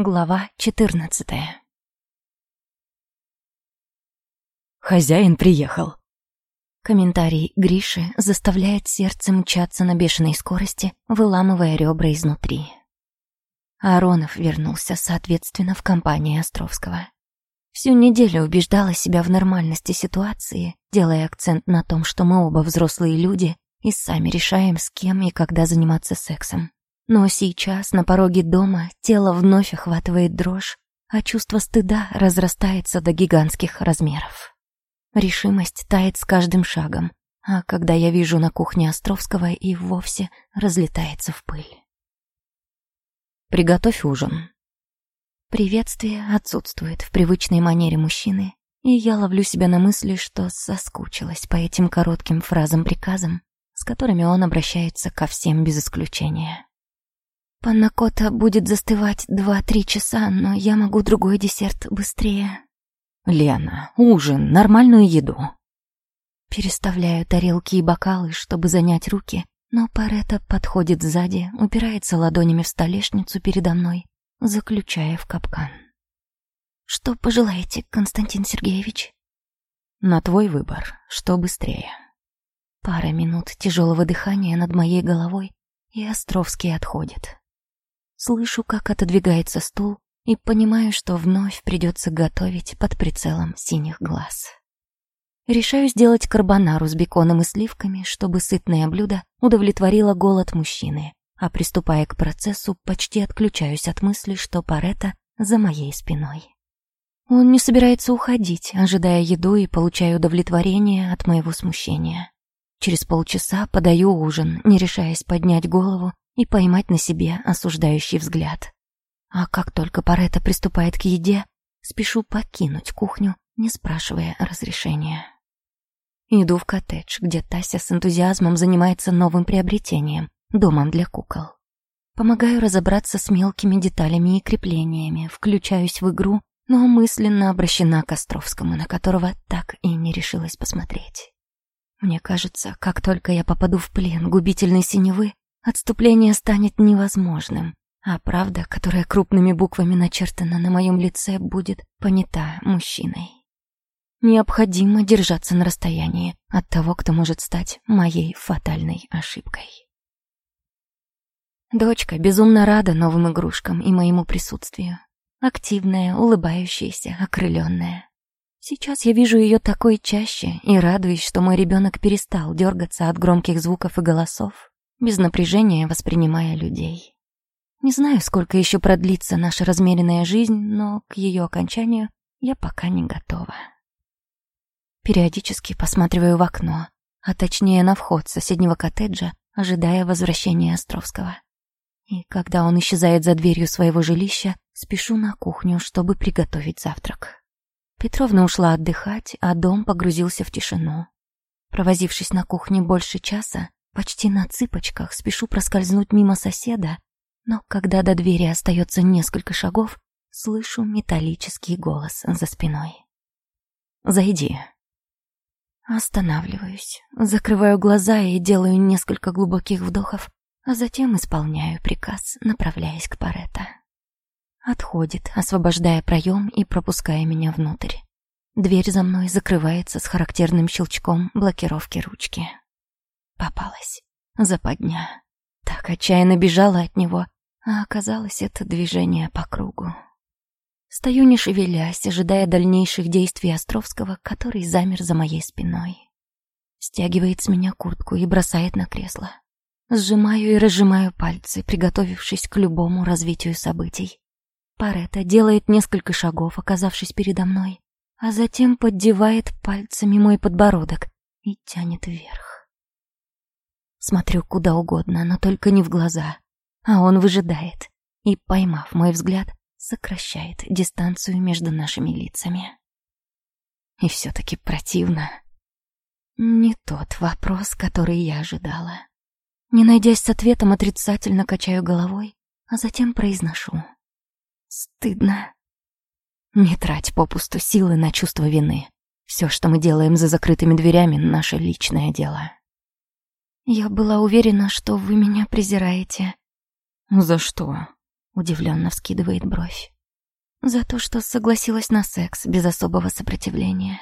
Глава четырнадцатая. Хозяин приехал. Комментарий Гриши заставляет сердце мчаться на бешеной скорости, выламывая ребра изнутри. Аронов вернулся, соответственно, в компании Островского. Всю неделю убеждала себя в нормальности ситуации, делая акцент на том, что мы оба взрослые люди и сами решаем, с кем и когда заниматься сексом. Но сейчас, на пороге дома, тело вновь охватывает дрожь, а чувство стыда разрастается до гигантских размеров. Решимость тает с каждым шагом, а когда я вижу на кухне Островского и вовсе разлетается в пыль. «Приготовь ужин». Приветствие отсутствует в привычной манере мужчины, и я ловлю себя на мысли, что соскучилась по этим коротким фразам-приказам, с которыми он обращается ко всем без исключения. Паннакота будет застывать два-три часа, но я могу другой десерт быстрее. Лена, ужин, нормальную еду. Переставляю тарелки и бокалы, чтобы занять руки, но Парета подходит сзади, упирается ладонями в столешницу передо мной, заключая в капкан. Что пожелаете, Константин Сергеевич? На твой выбор, что быстрее. Пара минут тяжелого дыхания над моей головой, и Островский отходит. Слышу, как отодвигается стул, и понимаю, что вновь придется готовить под прицелом синих глаз. Решаю сделать карбонару с беконом и сливками, чтобы сытное блюдо удовлетворило голод мужчины, а приступая к процессу, почти отключаюсь от мысли, что Парета за моей спиной. Он не собирается уходить, ожидая еду и получая удовлетворение от моего смущения. Через полчаса подаю ужин, не решаясь поднять голову и поймать на себе осуждающий взгляд. А как только Парета приступает к еде, спешу покинуть кухню, не спрашивая разрешения. Иду в коттедж, где Тася с энтузиазмом занимается новым приобретением — домом для кукол. Помогаю разобраться с мелкими деталями и креплениями, включаюсь в игру, но мысленно обращена к Островскому, на которого так и не решилась посмотреть. Мне кажется, как только я попаду в плен губительной синевы, Отступление станет невозможным, а правда, которая крупными буквами начертана на моем лице, будет понята мужчиной. Необходимо держаться на расстоянии от того, кто может стать моей фатальной ошибкой. Дочка безумно рада новым игрушкам и моему присутствию. Активная, улыбающаяся, окрыленная. Сейчас я вижу ее такой чаще и радуюсь, что мой ребенок перестал дергаться от громких звуков и голосов, без напряжения воспринимая людей. Не знаю, сколько еще продлится наша размеренная жизнь, но к ее окончанию я пока не готова. Периодически посматриваю в окно, а точнее на вход соседнего коттеджа, ожидая возвращения Островского. И когда он исчезает за дверью своего жилища, спешу на кухню, чтобы приготовить завтрак. Петровна ушла отдыхать, а дом погрузился в тишину. Провозившись на кухне больше часа, Почти на цыпочках спешу проскользнуть мимо соседа, но когда до двери остается несколько шагов, слышу металлический голос за спиной. «Зайди». Останавливаюсь, закрываю глаза и делаю несколько глубоких вдохов, а затем исполняю приказ, направляясь к Паретто. Отходит, освобождая проем и пропуская меня внутрь. Дверь за мной закрывается с характерным щелчком блокировки ручки. Попалась. Западня. Так отчаянно бежала от него, а оказалось это движение по кругу. Стою не шевелясь, ожидая дальнейших действий Островского, который замер за моей спиной. Стягивает с меня куртку и бросает на кресло. Сжимаю и разжимаю пальцы, приготовившись к любому развитию событий. Парета делает несколько шагов, оказавшись передо мной, а затем поддевает пальцами мой подбородок и тянет вверх. Смотрю куда угодно, но только не в глаза. А он выжидает и, поймав мой взгляд, сокращает дистанцию между нашими лицами. И все-таки противно. Не тот вопрос, который я ожидала. Не найдясь с ответом, отрицательно качаю головой, а затем произношу. Стыдно. Не трать попусту силы на чувство вины. Все, что мы делаем за закрытыми дверями, наше личное дело. Я была уверена, что вы меня презираете. За что? Удивленно вскидывает бровь. За то, что согласилась на секс без особого сопротивления.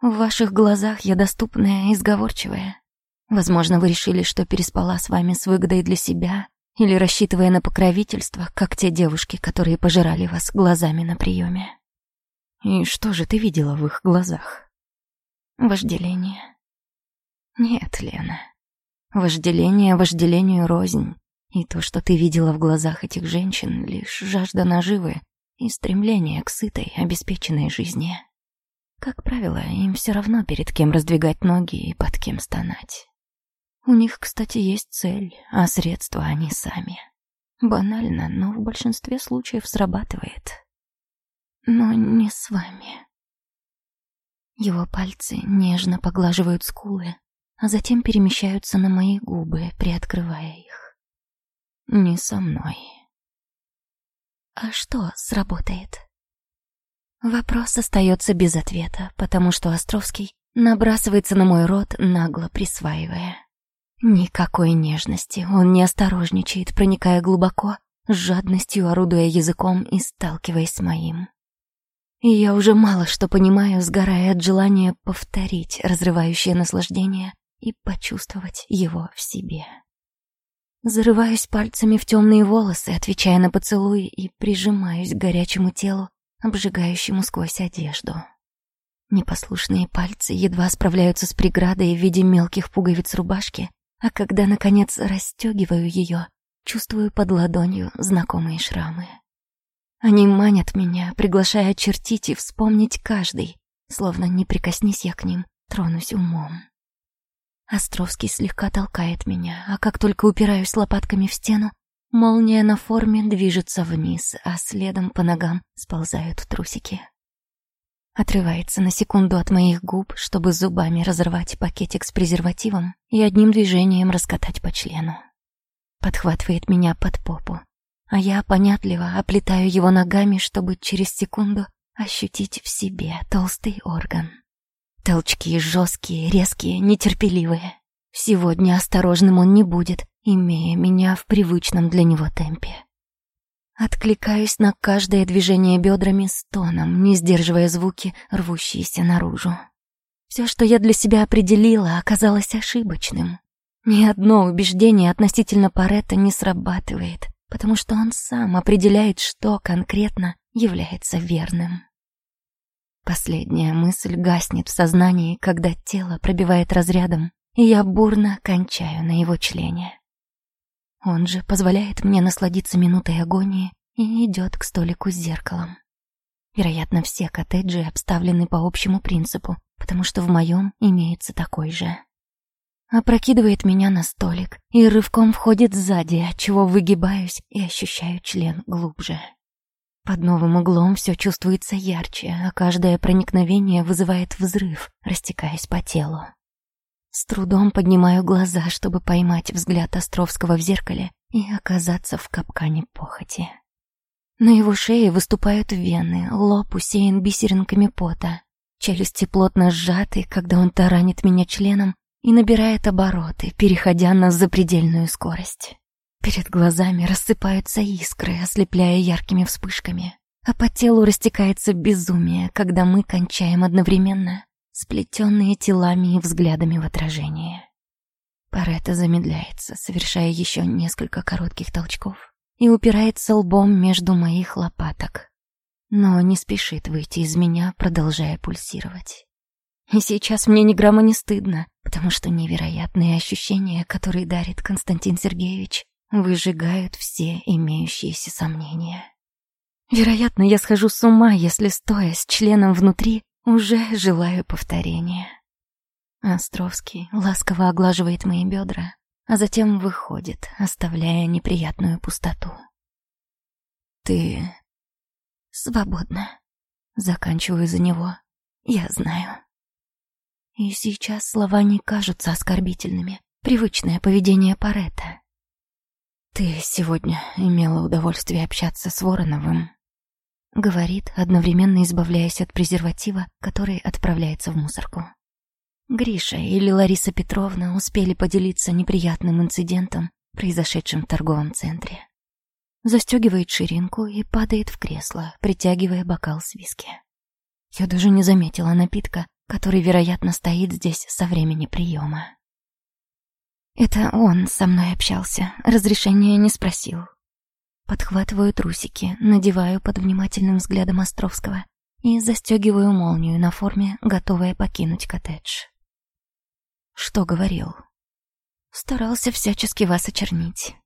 В ваших глазах я доступная и сговорчивая. Возможно, вы решили, что переспала с вами с выгодой для себя или рассчитывая на покровительство, как те девушки, которые пожирали вас глазами на приеме. И что же ты видела в их глазах? Вожделение. Нет, Лена. Вожделение вожделению рознь. И то, что ты видела в глазах этих женщин, лишь жажда наживы и стремление к сытой, обеспеченной жизни. Как правило, им все равно перед кем раздвигать ноги и под кем стонать. У них, кстати, есть цель, а средства они сами. Банально, но в большинстве случаев срабатывает. Но не с вами. Его пальцы нежно поглаживают скулы, а затем перемещаются на мои губы, приоткрывая их. Не со мной. А что сработает? Вопрос остается без ответа, потому что Островский набрасывается на мой рот, нагло присваивая. Никакой нежности, он не осторожничает, проникая глубоко, с жадностью орудуя языком и сталкиваясь с моим. И я уже мало что понимаю, сгорая от желания повторить разрывающее наслаждение и почувствовать его в себе. Зарываюсь пальцами в темные волосы, отвечая на поцелуй, и прижимаюсь к горячему телу, обжигающему сквозь одежду. Непослушные пальцы едва справляются с преградой в виде мелких пуговиц рубашки, а когда, наконец, расстегиваю ее, чувствую под ладонью знакомые шрамы. Они манят меня, приглашая очертить и вспомнить каждый, словно не прикоснись я к ним, тронусь умом. Островский слегка толкает меня, а как только упираюсь лопатками в стену, молния на форме движется вниз, а следом по ногам сползают трусики. Отрывается на секунду от моих губ, чтобы зубами разорвать пакетик с презервативом и одним движением раскатать по члену. Подхватывает меня под попу, а я понятливо оплетаю его ногами, чтобы через секунду ощутить в себе толстый орган. Толчки жесткие, резкие, нетерпеливые. Сегодня осторожным он не будет, имея меня в привычном для него темпе. Откликаюсь на каждое движение бедрами с тоном, не сдерживая звуки, рвущиеся наружу. Все, что я для себя определила, оказалось ошибочным. Ни одно убеждение относительно Паретта не срабатывает, потому что он сам определяет, что конкретно является верным. Последняя мысль гаснет в сознании, когда тело пробивает разрядом, и я бурно кончаю на его члене. Он же позволяет мне насладиться минутой агонии и идет к столику с зеркалом. Вероятно, все коттеджи обставлены по общему принципу, потому что в моем имеется такой же. Опрокидывает меня на столик и рывком входит сзади, отчего выгибаюсь и ощущаю член глубже. Под новым углом все чувствуется ярче, а каждое проникновение вызывает взрыв, растекаясь по телу. С трудом поднимаю глаза, чтобы поймать взгляд Островского в зеркале и оказаться в капкане похоти. На его шее выступают вены, лоб усеян бисеринками пота. Челюсти плотно сжаты, когда он таранит меня членом и набирает обороты, переходя на запредельную скорость. Перед глазами рассыпаются искры, ослепляя яркими вспышками, а по телу растекается безумие, когда мы кончаем одновременно сплетенные телами и взглядами в отражении. Паретта замедляется, совершая еще несколько коротких толчков и упирается лбом между моих лопаток, но не спешит выйти из меня, продолжая пульсировать. И сейчас мне ни грамма не стыдно, потому что невероятные ощущения, которые дарит Константин Сергеевич, выжигают все имеющиеся сомнения. Вероятно, я схожу с ума, если, стоя с членом внутри, уже желаю повторения. Островский ласково оглаживает мои бедра, а затем выходит, оставляя неприятную пустоту. «Ты...» «Свободна». Заканчиваю за него. «Я знаю». И сейчас слова не кажутся оскорбительными. Привычное поведение Паретта. «Ты сегодня имела удовольствие общаться с Вороновым?» Говорит, одновременно избавляясь от презерватива, который отправляется в мусорку. Гриша или Лариса Петровна успели поделиться неприятным инцидентом, произошедшим в торговом центре. застегивает ширинку и падает в кресло, притягивая бокал с виски. Я даже не заметила напитка, который, вероятно, стоит здесь со времени приема. Это он со мной общался, разрешения не спросил. Подхватываю трусики, надеваю под внимательным взглядом Островского и застегиваю молнию на форме, готовая покинуть коттедж. Что говорил? Старался всячески вас очернить.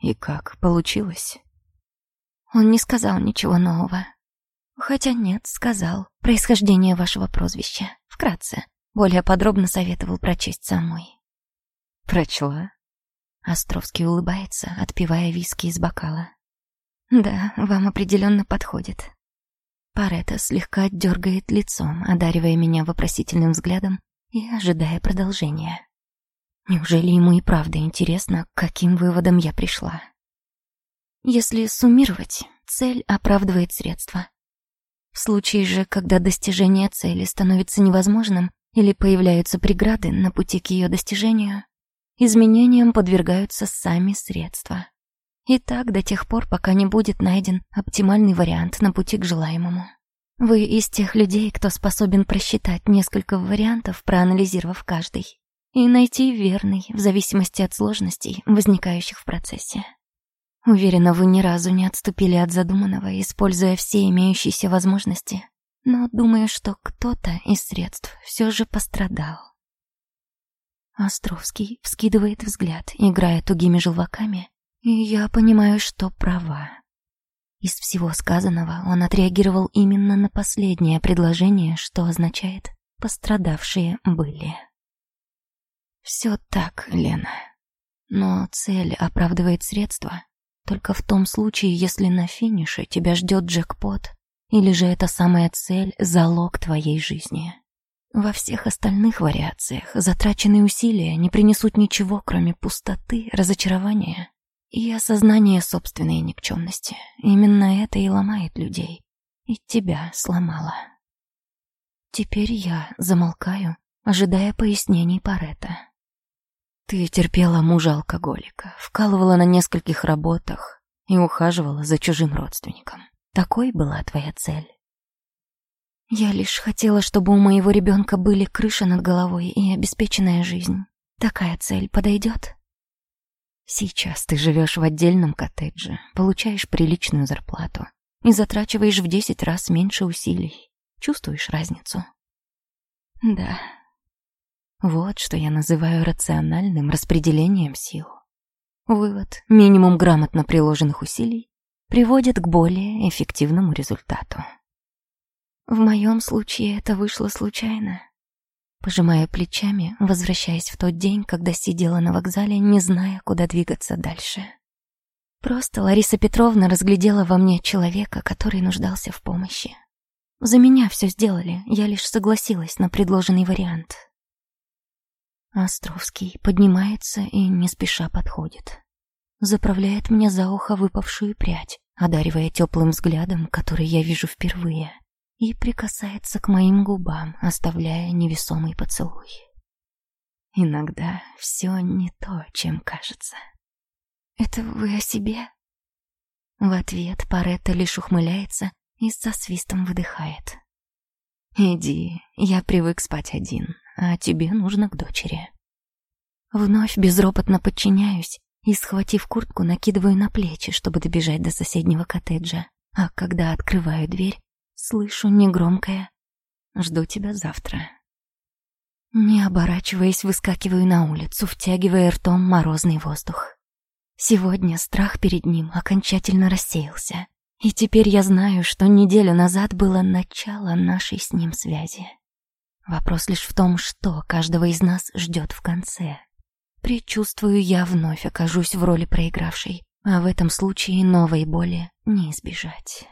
И как, получилось? Он не сказал ничего нового. Хотя нет, сказал. Происхождение вашего прозвища. Вкратце. Более подробно советовал прочесть самой. Прочла? Островский улыбается, отпивая виски из бокала. Да, вам определенно подходит. Парета слегка дергает лицом, одаривая меня вопросительным взглядом и ожидая продолжения. Неужели ему и правда интересно, к каким выводам я пришла? Если суммировать, цель оправдывает средства. В случае же, когда достижение цели становится невозможным или появляются преграды на пути к ее достижению, изменениям подвергаются сами средства. И так до тех пор, пока не будет найден оптимальный вариант на пути к желаемому. Вы из тех людей, кто способен просчитать несколько вариантов, проанализировав каждый и найти верный в зависимости от сложностей, возникающих в процессе. Уверена, вы ни разу не отступили от задуманного, используя все имеющиеся возможности, но думаю, что кто-то из средств все же пострадал. Островский вскидывает взгляд, играя тугими желваками, я понимаю, что права. Из всего сказанного он отреагировал именно на последнее предложение, что означает «пострадавшие были». Все так, Лена. Но цель оправдывает средства только в том случае, если на финише тебя ждет джекпот, или же эта самая цель — залог твоей жизни. Во всех остальных вариациях затраченные усилия не принесут ничего, кроме пустоты, разочарования и осознания собственной никчемности. Именно это и ломает людей. И тебя сломало. Теперь я замолкаю, ожидая пояснений Парета. Ты терпела мужа-алкоголика, вкалывала на нескольких работах и ухаживала за чужим родственником. Такой была твоя цель. Я лишь хотела, чтобы у моего ребенка были крыша над головой и обеспеченная жизнь. Такая цель подойдет? Сейчас ты живешь в отдельном коттедже, получаешь приличную зарплату и затрачиваешь в десять раз меньше усилий. Чувствуешь разницу? Да, вот что я называю рациональным распределением сил. Вывод, минимум грамотно приложенных усилий, приводит к более эффективному результату. В моем случае это вышло случайно. Пожимая плечами, возвращаясь в тот день, когда сидела на вокзале, не зная, куда двигаться дальше. Просто Лариса Петровна разглядела во мне человека, который нуждался в помощи. За меня все сделали, я лишь согласилась на предложенный вариант. Островский поднимается и не спеша подходит. Заправляет мне за ухо выпавшую прядь, одаривая теплым взглядом, который я вижу впервые, и прикасается к моим губам, оставляя невесомый поцелуй. Иногда все не то, чем кажется. «Это вы о себе?» В ответ Паретта лишь ухмыляется и со свистом выдыхает. «Иди, я привык спать один, а тебе нужно к дочери. Вновь безропотно подчиняюсь и, схватив куртку, накидываю на плечи, чтобы добежать до соседнего коттеджа. А когда открываю дверь, слышу негромкое «Жду тебя завтра». Не оборачиваясь, выскакиваю на улицу, втягивая ртом морозный воздух. Сегодня страх перед ним окончательно рассеялся. И теперь я знаю, что неделю назад было начало нашей с ним связи. Вопрос лишь в том, что каждого из нас ждет в конце. Причувствую, я вновь окажусь в роли проигравшей, а в этом случае новой боли не избежать.